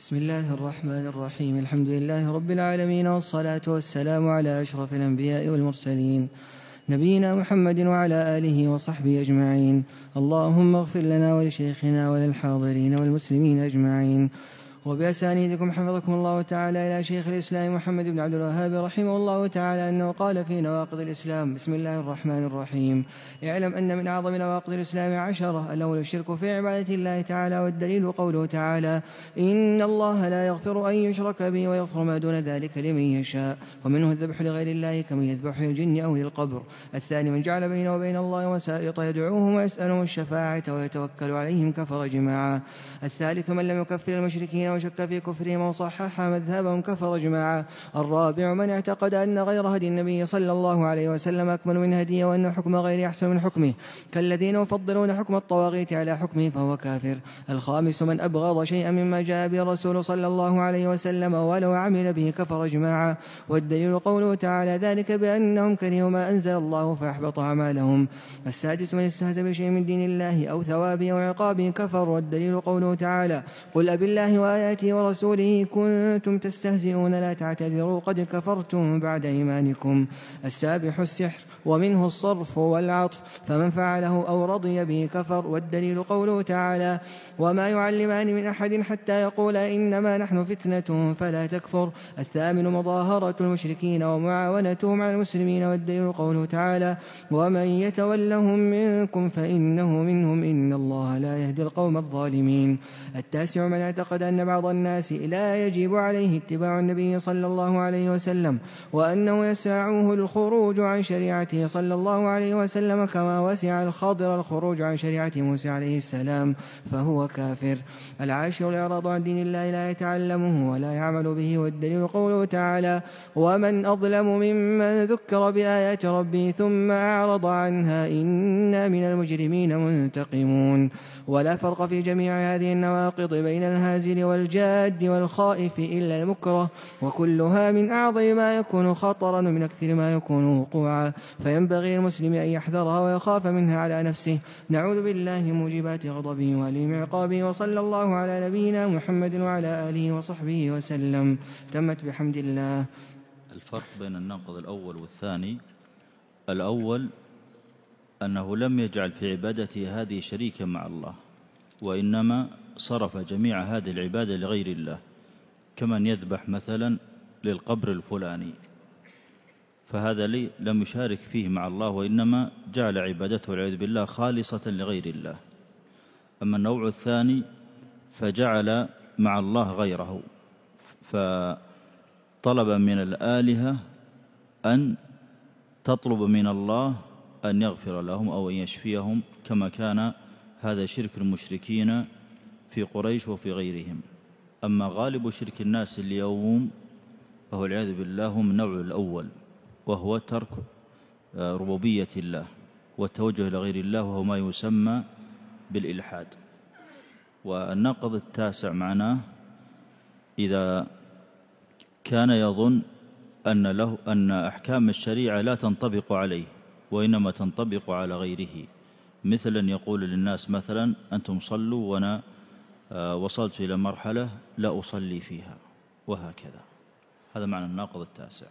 بسم الله الرحمن الرحيم. الحمد لله رب العالمين والصلاة والسلام على أشرف الأنبياء والمرسلين نبينا محمد وعلى آله وصحبه أجمعين. اللهم اغفر لنا ولشيخنا وللحاضرين والمسلمين أجمعين. وبأسانيدكم حفظكم الله تعالى إلى شيخ الإسلام محمد بن عبد الوهاب رحمه الله تعالى أنه قال في نواقض الإسلام بسم الله الرحمن الرحيم. اعلم أن من أعظم نواقض الإسلام عشرة الأول الشرك في عبادة الله تعالى والدليل قوله تعالى إن الله لا يغفر أن يشرك به ويغفر ما دون ذلك لمن يشاء. ومنه الذبح لغير الله كمن يذبح للجن أو للقبر. الثاني من جعل بينه وبين الله وسائط يدعوهم ويسألهم الشفاعة ويتوكل عليهم كفر جماعة. الثالث من لم يكفر المشركين وشك في كفرهم وصحح مذهبهم كفر جماعة. الرابع من اعتقد أن غير هدي النبي صلى الله عليه وسلم أكمل من هديه وأن حكم غيره أحسن من حكمه. كالذين يفضلون حكم الطواغيت على حكمه فهو كافر. الخامس من أبغض شيئا مما جاء به الرسول صلى الله عليه وسلم ولو عمل به كفر جماعة. والدليل قوله تعالى ذلك بأنهم كرهوا ما أنزل الله فأحبط أعمالهم. السادس من استهزأ بشيء من دين الله أو ثوابه أو عقابه كفر. والدليل قوله تعالى قل أب الله وآياته ورسوله كنتم تستهزئون لا تعتذروا قد كفرتم بعد إيمانكم. السابح السحر ومنه الصرف والعطف فمن فعله أو رضي به كفر والدليل قوله تعالى وما يعلمان من أحد حتى يقولا إنما نحن فتنة فلا تكفر. الثامن مظاهرة المشركين ومعاونتهم على المسلمين والدليل قوله تعالى ومن يتولهم منكم فإنه منهم إن الله لا يهدي القوم الظالمين. التاسع من اعتقد أن بعض الناس لا يجب عليه اتباع النبي صلى الله عليه وسلم وأنه يسعه الخروج عن شريعته صلى الله عليه وسلم كما وسع الخضر الخروج عن شريعة موسى عليه السلام فهو كافر. العاشر الإعراض عن دين الله لا يتعلمه ولا يعمل به والدليل قوله تعالى ومن أظلم ممن ذكر بآيات ربه ثم أعرض عنها إنا من المجرمين منتقمون ولا فرق في جميع هذه النواقض بين الهازل والجاد والخائف إلا المكره وكلها من أعظم ما يكون خطرا ومن أكثر ما يكون وقوعا. فينبغي المسلم أن يحذرها ويخاف منها على نفسه. نعوذ بالله موجبات غضبه وأليم عقابه وصلى الله على نبينا محمد وعلى آله وصحبه وسلم. تمت بحمد الله. الفرق بين الناقض الأول والثاني. الأول أنه لم يجعل في عبادته هذه شريكا مع الله وإنما صرف جميع هذه العبادة لغير الله كمن يذبح مثلا للقبر الفلاني. فهذا لي لم يشارك فيه مع الله وإنما جعل عبادته والعياذ بالله خالصة لغير الله. أما النوع الثاني فجعل مع الله غيره فطلب من الآلهة أن تطلب من الله أن يغفر لهم أو أن يشفيهم كما كان هذا شرك المشركين في قريش وفي غيرهم. أما غالب شرك الناس اليوم فهو العياذ بالله هم النوع الأول وهو ترك آه، ربوبية الله والتوجه إلى غير الله وهو ما يسمى بالإلحاد. والنقض التاسع معناه إذا كان يظن أن, له أن أحكام الشريعة لا تنطبق عليه وإنما تنطبق على غيره. مثل أن يقول للناس مثلا أنتم صلوا وأنا وصلت إلى مرحلة لا أصلي فيها وهكذا. هذا معنى الناقض التاسع.